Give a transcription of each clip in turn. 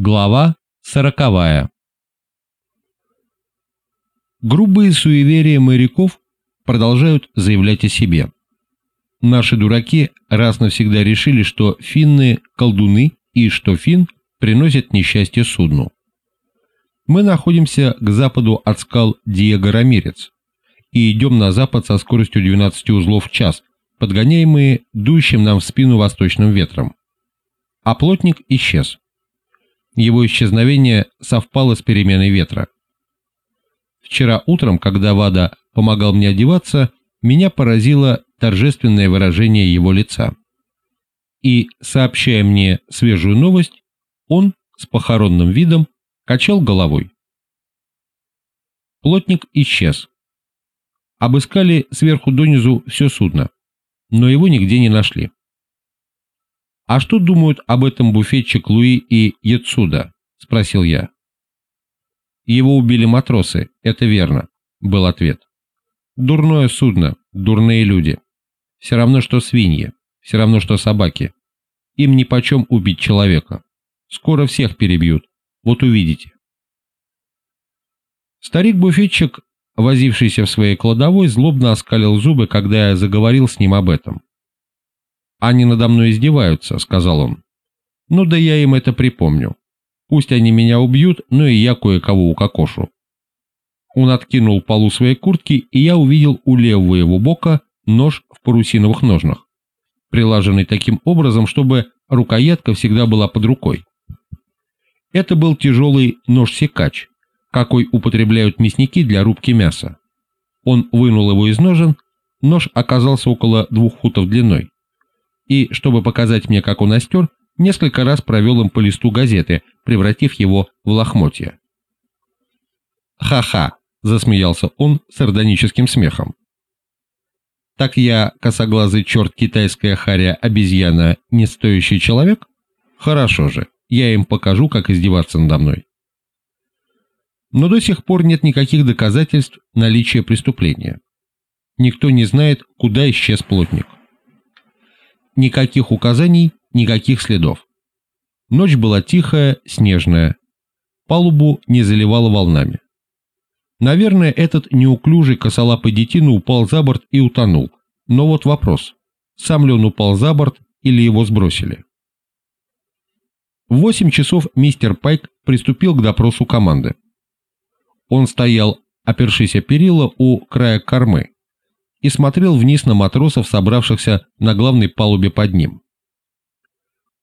Глава сороковая Грубые суеверия моряков продолжают заявлять о себе. Наши дураки раз навсегда решили, что финны – колдуны и что фин приносит несчастье судну. Мы находимся к западу от скал Диего Рамирец и идем на запад со скоростью 12 узлов в час, подгоняемые дующим нам в спину восточным ветром. А плотник исчез. Его исчезновение совпало с переменой ветра. Вчера утром, когда Вада помогал мне одеваться, меня поразило торжественное выражение его лица. И, сообщая мне свежую новость, он с похоронным видом качал головой. Плотник исчез. Обыскали сверху донизу все судно, но его нигде не нашли. «А что думают об этом буфетчик Луи и Яцуда?» – спросил я. «Его убили матросы, это верно», – был ответ. «Дурное судно, дурные люди. Все равно, что свиньи, все равно, что собаки. Им нипочем убить человека. Скоро всех перебьют, вот увидите». Старик-буфетчик, возившийся в своей кладовой, злобно оскалил зубы, когда я заговорил с ним об этом. «Они надо мной издеваются», — сказал он. «Ну да я им это припомню. Пусть они меня убьют, но и я кое-кого укокошу». Он откинул полу своей куртки, и я увидел у левого его бока нож в парусиновых ножнах, прилаженный таким образом, чтобы рукоятка всегда была под рукой. Это был тяжелый нож-секач, какой употребляют мясники для рубки мяса. Он вынул его из ножен, нож оказался около двух футов длиной и, чтобы показать мне, как он остер, несколько раз провел им по листу газеты, превратив его в лохмотья. «Ха-ха!» — засмеялся он сардоническим смехом. «Так я, косоглазый черт китайская харя обезьяна, не стоящий человек? Хорошо же, я им покажу, как издеваться надо мной». Но до сих пор нет никаких доказательств наличия преступления. Никто не знает, куда исчез плотник. Никаких указаний, никаких следов. Ночь была тихая, снежная. Палубу не заливало волнами. Наверное, этот неуклюжий косолапый детина упал за борт и утонул. Но вот вопрос. Сам ли он упал за борт или его сбросили? В 8 часов мистер Пайк приступил к допросу команды. Он стоял, опершись о перила у края кормы, и смотрел вниз на матросов, собравшихся на главной палубе под ним.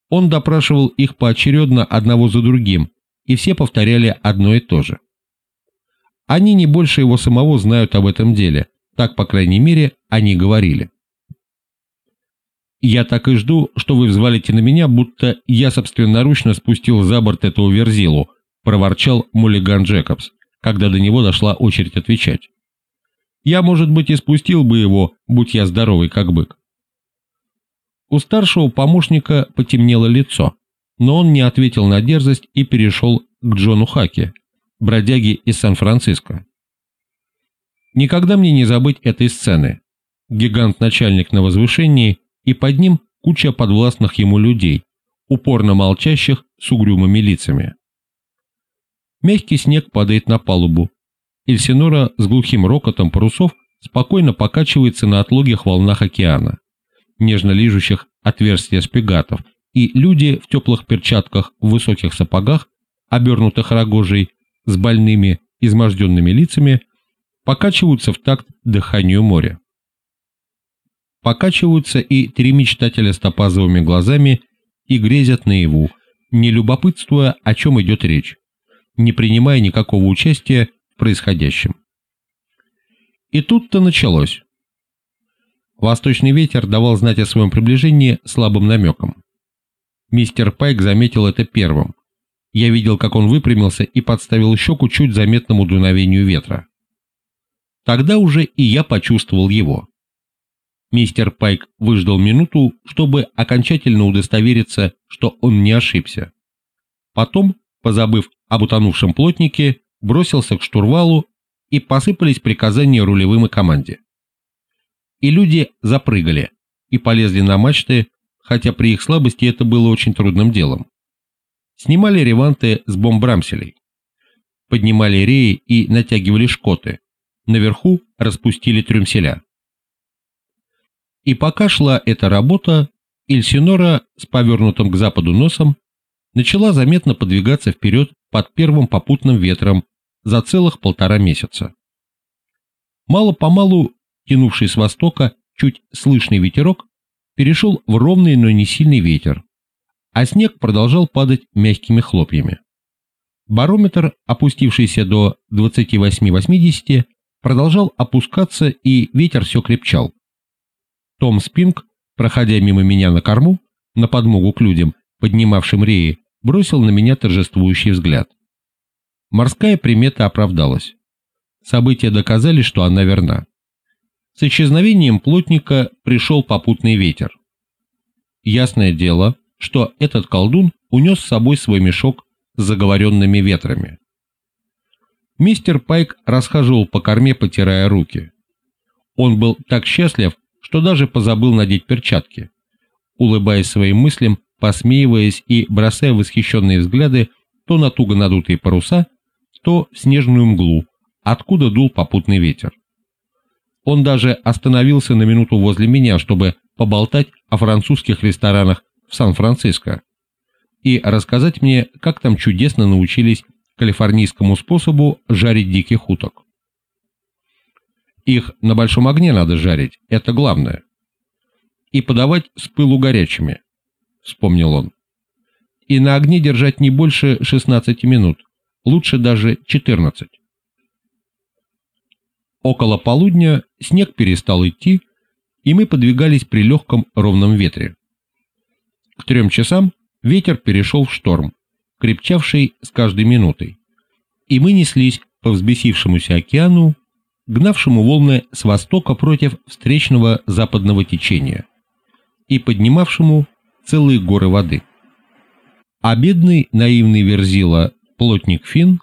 Он допрашивал их поочередно одного за другим, и все повторяли одно и то же. Они не больше его самого знают об этом деле, так, по крайней мере, они говорили. «Я так и жду, что вы взвалите на меня, будто я собственноручно спустил за борт этого верзилу», проворчал Муллиган Джекобс, когда до него дошла очередь отвечать. Я, может быть, и спустил бы его, будь я здоровый, как бык. У старшего помощника потемнело лицо, но он не ответил на дерзость и перешел к Джону Хаке, бродяге из Сан-Франциско. Никогда мне не забыть этой сцены. Гигант-начальник на возвышении, и под ним куча подвластных ему людей, упорно молчащих с угрюмыми лицами. Мягкий снег падает на палубу, Эльсинора с глухим рокотом парусов спокойно покачивается на отлогих волнах океана, нежно лижущих отверстия шпигатов, и люди в теплых перчатках, в высоких сапогах, обернутых рогожей, с больными, изможденными лицами, покачиваются в такт дыханию моря. Покачиваются и три мечтателя с топазовыми глазами и грезят наяву, не любопытствуя, о чем идет речь, не принимая никакого участия происходящем. И тут-то началось. Восточный ветер давал знать о своем приближении слабым намеком. Мистер Пайк заметил это первым. Я видел, как он выпрямился и подставил щеку чуть заметному дуновению ветра. Тогда уже и я почувствовал его. Мистер Пайк выждал минуту, чтобы окончательно удостовериться, что он не ошибся. Потом, позабыв об утонувшем плотнике, бросился к штурвалу, и посыпались приказания рулевым и команде. И люди запрыгали, и полезли на мачты, хотя при их слабости это было очень трудным делом. снимали реванты с бомбрамселей, поднимали реи и натягивали шкоты, наверху распустили трюмселя. И пока шла эта работа, Эльсинора с повернутым к западу носом начала заметно подвигаться вперед под первым попутным ветром за целых полтора месяца. Мало-помалу, тянувший с востока, чуть слышный ветерок, перешел в ровный, но не сильный ветер, а снег продолжал падать мягкими хлопьями. Барометр, опустившийся до 28-80, продолжал опускаться, и ветер все крепчал. Том Спинг, проходя мимо меня на корму, на подмогу к людям, поднимавшим реи, бросил на меня торжествующий взгляд. Морская примета оправдалась. События доказали, что она верна. С исчезновением плотника пришел попутный ветер. Ясное дело, что этот колдун унес с собой свой мешок с заговоренными ветрами. Мистер Пайк расхаживал по корме, потирая руки. Он был так счастлив, что даже позабыл надеть перчатки. Улыбаясь своим мыслям, посмеиваясь и бросая восхищенные взгляды то на туго надутые паруса, то снежную мглу, откуда дул попутный ветер. Он даже остановился на минуту возле меня, чтобы поболтать о французских ресторанах в Сан-Франциско и рассказать мне, как там чудесно научились калифорнийскому способу жарить диких уток. Их на большом огне надо жарить, это главное. И подавать с пылу горячими, вспомнил он. И на огне держать не больше 16 минут, лучше даже 14. Около полудня снег перестал идти, и мы подвигались при легком ровном ветре. К трем часам ветер перешел в шторм, крепчавший с каждой минутой, и мы неслись по взбесившемуся океану, гнавшему волны с востока против встречного западного течения и поднимавшему целые горы воды. А бедный наивный Верзила, плотник Фин,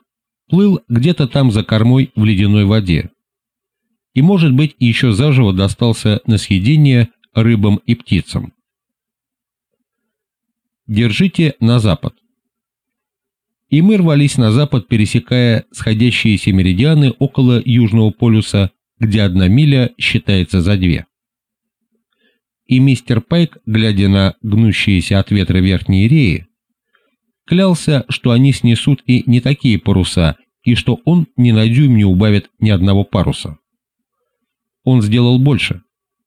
плыл где-то там за кормой в ледяной воде, и, может быть, еще заживо достался на съедение рыбам и птицам. Держите на запад. И мы рвались на запад, пересекая сходящиеся меридианы около Южного полюса, где одна миля считается за две. И мистер Пайк, глядя на гнущиеся от ветра верхние реи, клялся, что они снесут и не такие паруса, и что он ни на дюйм не убавит ни одного паруса. Он сделал больше.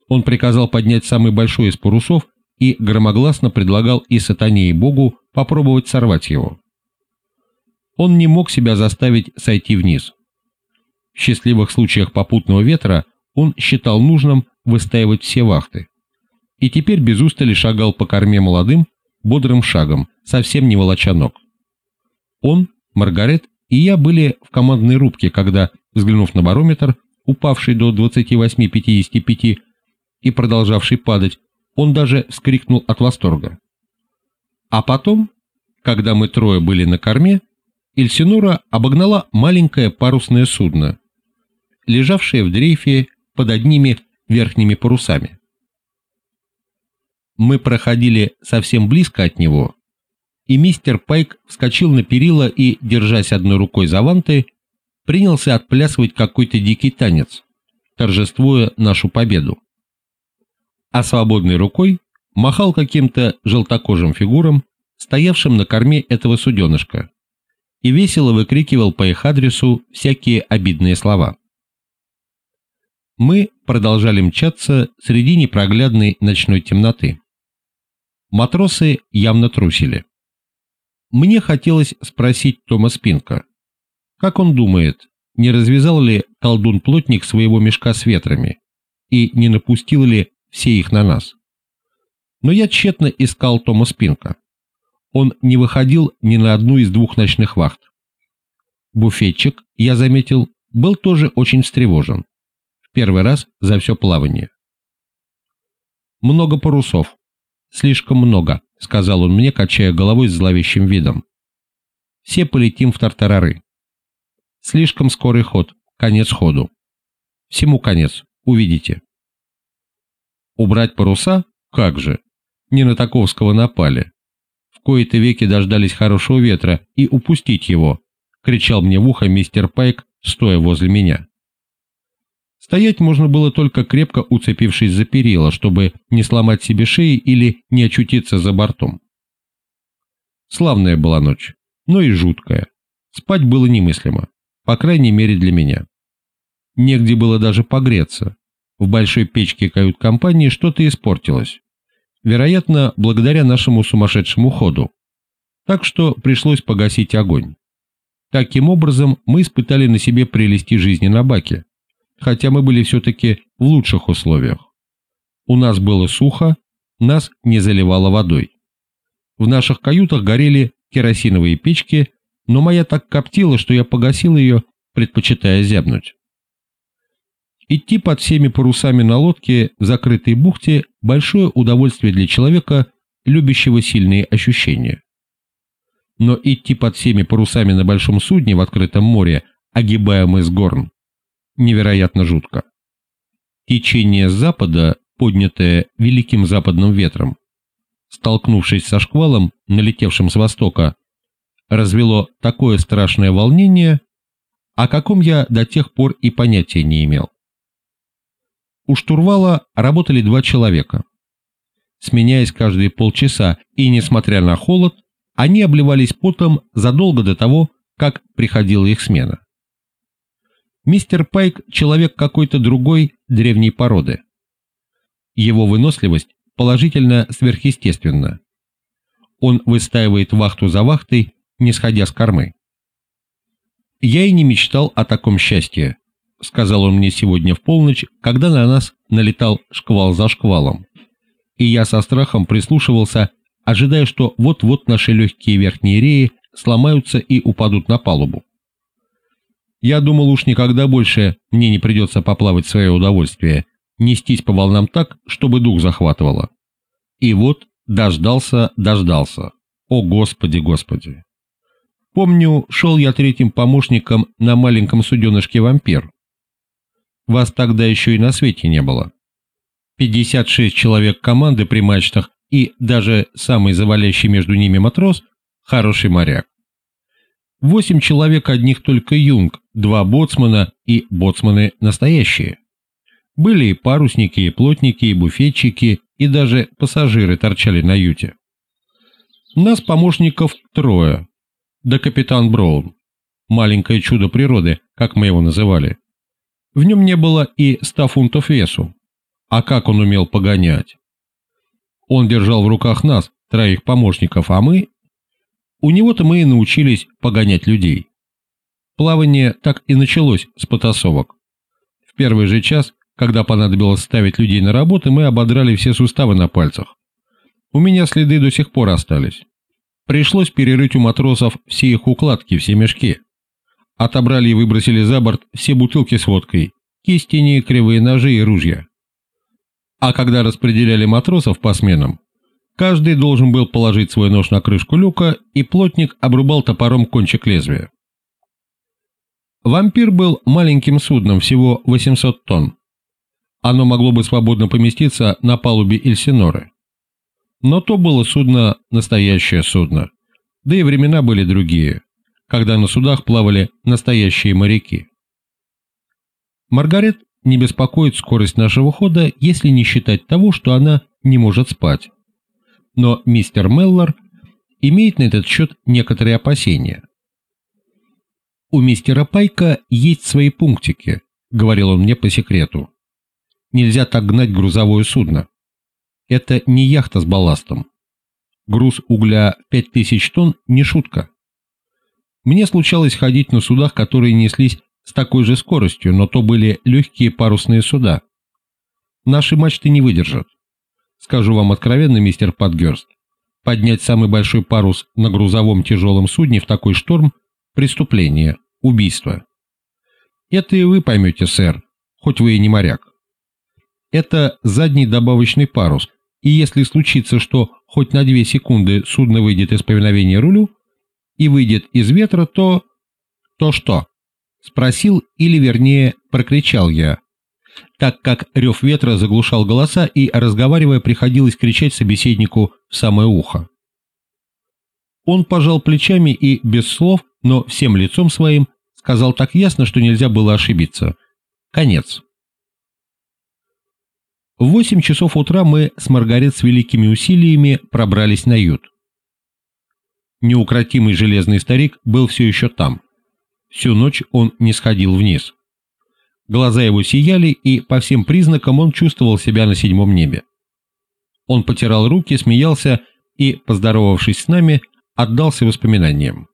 Он приказал поднять самый большой из парусов и громогласно предлагал и сатане, и Богу попробовать сорвать его. Он не мог себя заставить сойти вниз. В счастливых случаях попутного ветра он считал нужным выстаивать все вахты. И теперь без устали шагал по корме молодым, бодрым шагом, совсем не волоча ног. Он, Маргарет и я были в командной рубке, когда, взглянув на барометр, упавший до 28-55 и продолжавший падать, он даже вскрикнул от восторга. А потом, когда мы трое были на корме, Эльсинора обогнала маленькое парусное судно, лежавшее в дрейфе под одними верхними парусами. Мы проходили совсем близко от него, и мистер Пайк вскочил на перила и, держась одной рукой за ванты, принялся отплясывать какой-то дикий танец, торжествуя нашу победу. А свободной рукой махал каким-то желтокожим фигурам, стоявшим на корме этого суденышка, и весело выкрикивал по их адресу всякие обидные слова. Мы продолжали мчаться среди непроглядной ночной темноты. Матросы явно трусили. Мне хотелось спросить Тома Спинка, как он думает, не развязал ли колдун-плотник своего мешка с ветрами и не напустил ли все их на нас? Но я тщетно искал Тома Спинка. Он не выходил ни на одну из двух ночных вахт. Буфетчик, я заметил, был тоже очень встревожен. В первый раз за все плавание. «Много парусов. Слишком много», — сказал он мне, качая головой с зловещим видом. «Все полетим в тартарары. Слишком скорый ход, конец ходу. Всему конец, увидите. Убрать паруса? Как же? Не на Таковского напали. В кои-то веки дождались хорошего ветра и упустить его, кричал мне в ухо мистер Пайк, стоя возле меня. Стоять можно было только крепко уцепившись за перила, чтобы не сломать себе шеи или не очутиться за бортом. Славная была ночь, но и жуткая. Спать было немыслимо, по крайней мере для меня. Негде было даже погреться. В большой печке кают-компании что-то испортилось. Вероятно, благодаря нашему сумасшедшему ходу. Так что пришлось погасить огонь. Таким образом, мы испытали на себе прелести жизни на баке, хотя мы были все-таки в лучших условиях. У нас было сухо, нас не заливало водой. В наших каютах горели керосиновые печки, но моя так коптила, что я погасил ее, предпочитая зябнуть. Идти под всеми парусами на лодке в закрытой бухте – большое удовольствие для человека, любящего сильные ощущения но идти под всеми парусами на большом судне в открытом море, огибая мыс Горн, невероятно жутко. Течение с запада, поднятое великим западным ветром, столкнувшись со шквалом, налетевшим с востока, развело такое страшное волнение, о каком я до тех пор и понятия не имел. У штурвала работали два человека, сменяясь каждые полчаса, и, несмотря на холод, они обливались потом задолго до того, как приходила их смена. Мистер Пайк – человек какой-то другой древней породы. Его выносливость положительно сверхъестественна. Он выстаивает вахту за вахтой, не сходя с кормы. «Я и не мечтал о таком счастье», — сказал он мне сегодня в полночь, когда на нас налетал шквал за шквалом. И я со страхом прислушивался ожидая, что вот-вот наши легкие верхние реи сломаются и упадут на палубу. Я думал, уж никогда больше мне не придется поплавать в свое удовольствие, нестись по волнам так, чтобы дух захватывало. И вот дождался, дождался. О, Господи, Господи! Помню, шел я третьим помощником на маленьком суденышке «Вампир». Вас тогда еще и на свете не было. 56 человек команды при мачтах и даже самый завалящий между ними матрос – хороший моряк. Восемь человек одних только юнг, два боцмана и боцманы настоящие. Были и парусники, и плотники, и буфетчики, и даже пассажиры торчали на юте. Нас, помощников, трое. Да капитан Браун. Маленькое чудо природы, как мы его называли. В нем не было и ста фунтов весу. А как он умел погонять? Он держал в руках нас, троих помощников, а мы... У него-то мы и научились погонять людей. Плавание так и началось с потасовок. В первый же час, когда понадобилось ставить людей на работу, мы ободрали все суставы на пальцах. У меня следы до сих пор остались. Пришлось перерыть у матросов все их укладки, все мешки. Отобрали и выбросили за борт все бутылки с водкой, кистени, кривые ножи и ружья. А когда распределяли матросов по сменам, каждый должен был положить свой нож на крышку люка, и плотник обрубал топором кончик лезвия. «Вампир» был маленьким судном, всего 800 тонн. Оно могло бы свободно поместиться на палубе Эльсиноры. Но то было судно, настоящее судно. Да и времена были другие, когда на судах плавали настоящие моряки. Маргарет не беспокоит скорость нашего хода, если не считать того, что она не может спать. Но мистер Меллор имеет на этот счет некоторые опасения. «У мистера Пайка есть свои пунктики», — говорил он мне по секрету. «Нельзя так гнать грузовое судно. Это не яхта с балластом. Груз угля 5000 тонн не шутка. Мне случалось ходить на судах, которые неслись с такой же скоростью, но то были легкие парусные суда. Наши мачты не выдержат. Скажу вам откровенно, мистер Патгерст, поднять самый большой парус на грузовом тяжелом судне в такой шторм – преступление, убийство. Это и вы поймете, сэр, хоть вы и не моряк. Это задний добавочный парус, и если случится, что хоть на две секунды судно выйдет из повиновения рулю и выйдет из ветра, то... то что? Спросил или, вернее, прокричал я, так как рев ветра заглушал голоса и, разговаривая, приходилось кричать собеседнику в самое ухо. Он пожал плечами и, без слов, но всем лицом своим, сказал так ясно, что нельзя было ошибиться. Конец. В восемь часов утра мы с Маргарет с великими усилиями пробрались на ют. Неукротимый железный старик был все еще там. Всю ночь он не сходил вниз. Глаза его сияли, и по всем признакам он чувствовал себя на седьмом небе. Он потирал руки, смеялся и, поздоровавшись с нами, отдался воспоминаниям.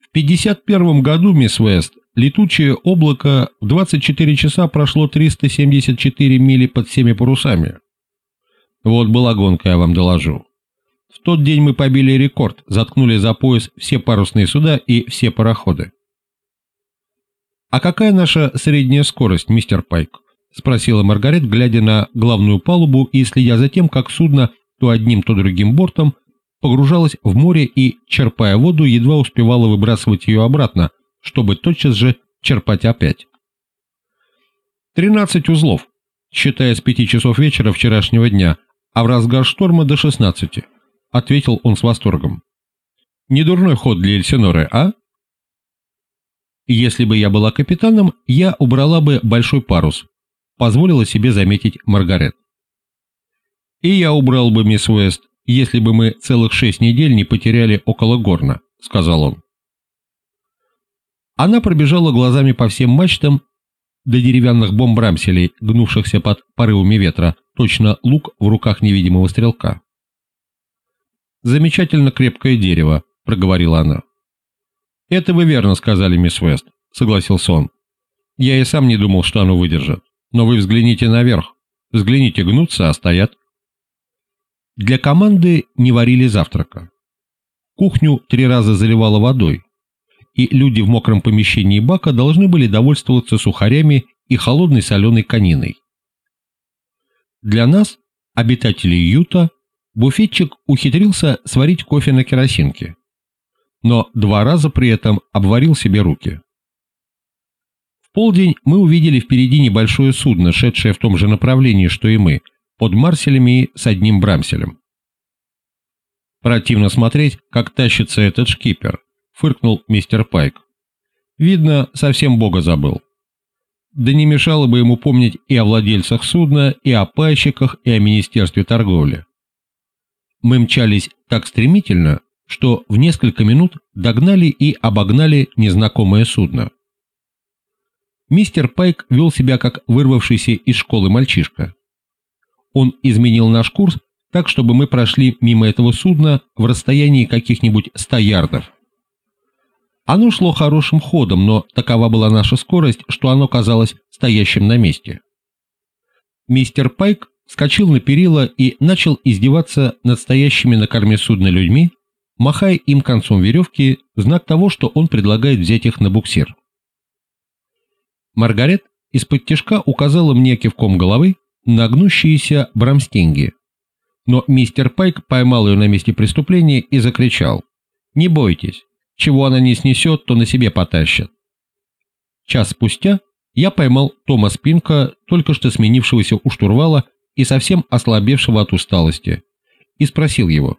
В 51 году, мисс Вест, летучее облако в 24 часа прошло 374 мили под всеми парусами. Вот была гонка, я вам доложу. В тот день мы побили рекорд, заткнули за пояс все парусные суда и все пароходы. «А какая наша средняя скорость, мистер Пайк?» — спросила Маргарет, глядя на главную палубу и следя за тем, как судно то одним, то другим бортом погружалось в море и, черпая воду, едва успевало выбрасывать ее обратно, чтобы тотчас же черпать опять. «Тринадцать узлов, считая с пяти часов вечера вчерашнего дня, а в разгар шторма до шестнадцати», — ответил он с восторгом. «Недурной ход для Эльсиноры, а?» «Если бы я была капитаном, я убрала бы большой парус», — позволила себе заметить Маргарет. «И я убрал бы, мисс Уэст, если бы мы целых шесть недель не потеряли около Горна», — сказал он. Она пробежала глазами по всем мачтам до деревянных бомб-рамселей, гнувшихся под порывами ветра, точно лук в руках невидимого стрелка. «Замечательно крепкое дерево», — проговорила она. «Это вы верно сказали, мисс Вест», — согласился он. «Я и сам не думал, что оно выдержит. Но вы взгляните наверх. Взгляните, гнутся, а стоят». Для команды не варили завтрака. Кухню три раза заливало водой, и люди в мокром помещении бака должны были довольствоваться сухарями и холодной соленой кониной. Для нас, обитателей Юта, буфетчик ухитрился сварить кофе на керосинке, но два раза при этом обварил себе руки. В полдень мы увидели впереди небольшое судно, шедшее в том же направлении, что и мы, под марселями с одним брамселем. Противно смотреть, как тащится этот шкипер, фыркнул мистер Пайк. Видно, совсем бога забыл. Да не мешало бы ему помнить и о владельцах судна, и о пайщиках, и о Министерстве торговли. Мы мчались так стремительно, что в несколько минут догнали и обогнали незнакомое судно. Мистер Пайк вел себя как вырвавшийся из школы мальчишка. Он изменил наш курс так, чтобы мы прошли мимо этого судна в расстоянии каких-нибудь 100 ярдов. Оно шло хорошим ходом, но такова была наша скорость, что оно казалось стоящим на месте. Мистер Пайк вскочил на перила и начал издеваться над стоящими на корме судна людьми, махая им концом веревки знак того, что он предлагает взять их на буксир. Маргарет из-под тяжка указала мне кивком головы, на гнущиеся брамстенги. Но мистер Пайк поймал ее на месте преступления и закричал. «Не бойтесь, чего она не снесет, то на себе потащит». Час спустя я поймал Тома Спинка, только что сменившегося у штурвала и совсем ослабевшего от усталости, и спросил его.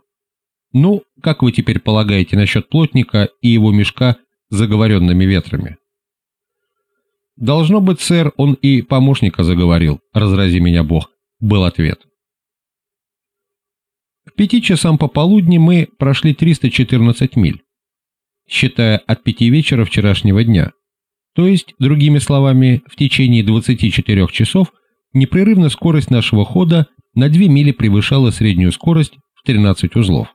«Ну, как вы теперь полагаете насчет плотника и его мешка с заговоренными ветрами?» «Должно быть, сэр, он и помощника заговорил, разрази меня бог», — был ответ. К пяти часам пополудни мы прошли 314 миль, считая от пяти вечера вчерашнего дня. То есть, другими словами, в течение 24 часов непрерывно скорость нашего хода на 2 мили превышала среднюю скорость в 13 узлов.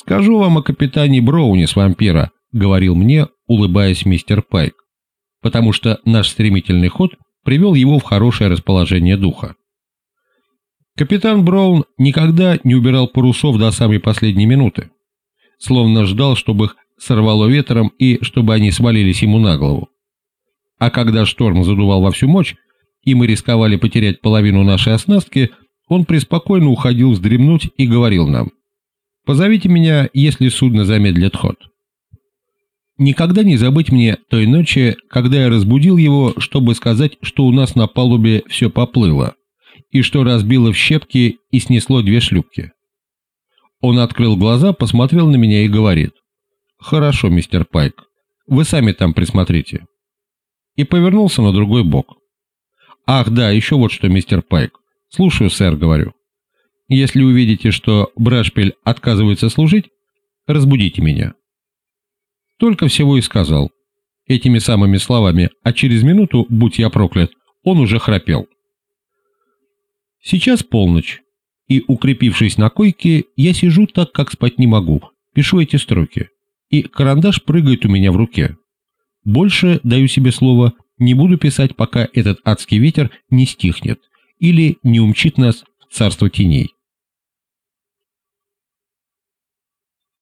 «Скажу вам о капитане Броуне с вампира», — говорил мне, улыбаясь мистер Пайк потому что наш стремительный ход привел его в хорошее расположение духа. Капитан Браун никогда не убирал парусов до самой последней минуты, словно ждал, чтобы их сорвало ветром и чтобы они свалились ему на голову. А когда шторм задувал во всю мощь, и мы рисковали потерять половину нашей оснастки, он преспокойно уходил вздремнуть и говорил нам, «Позовите меня, если судно замедлит ход». Никогда не забыть мне той ночи, когда я разбудил его, чтобы сказать, что у нас на палубе все поплыло, и что разбило в щепки и снесло две шлюпки. Он открыл глаза, посмотрел на меня и говорит. «Хорошо, мистер Пайк, вы сами там присмотрите». И повернулся на другой бок. «Ах, да, еще вот что, мистер Пайк. Слушаю, сэр, говорю. Если увидите, что Брэшпель отказывается служить, разбудите меня». Только всего и сказал. Этими самыми словами, а через минуту, будь я проклят, он уже храпел. Сейчас полночь, и, укрепившись на койке, я сижу так, как спать не могу, пишу эти строки, и карандаш прыгает у меня в руке. Больше, даю себе слово, не буду писать, пока этот адский ветер не стихнет или не умчит нас в царство теней.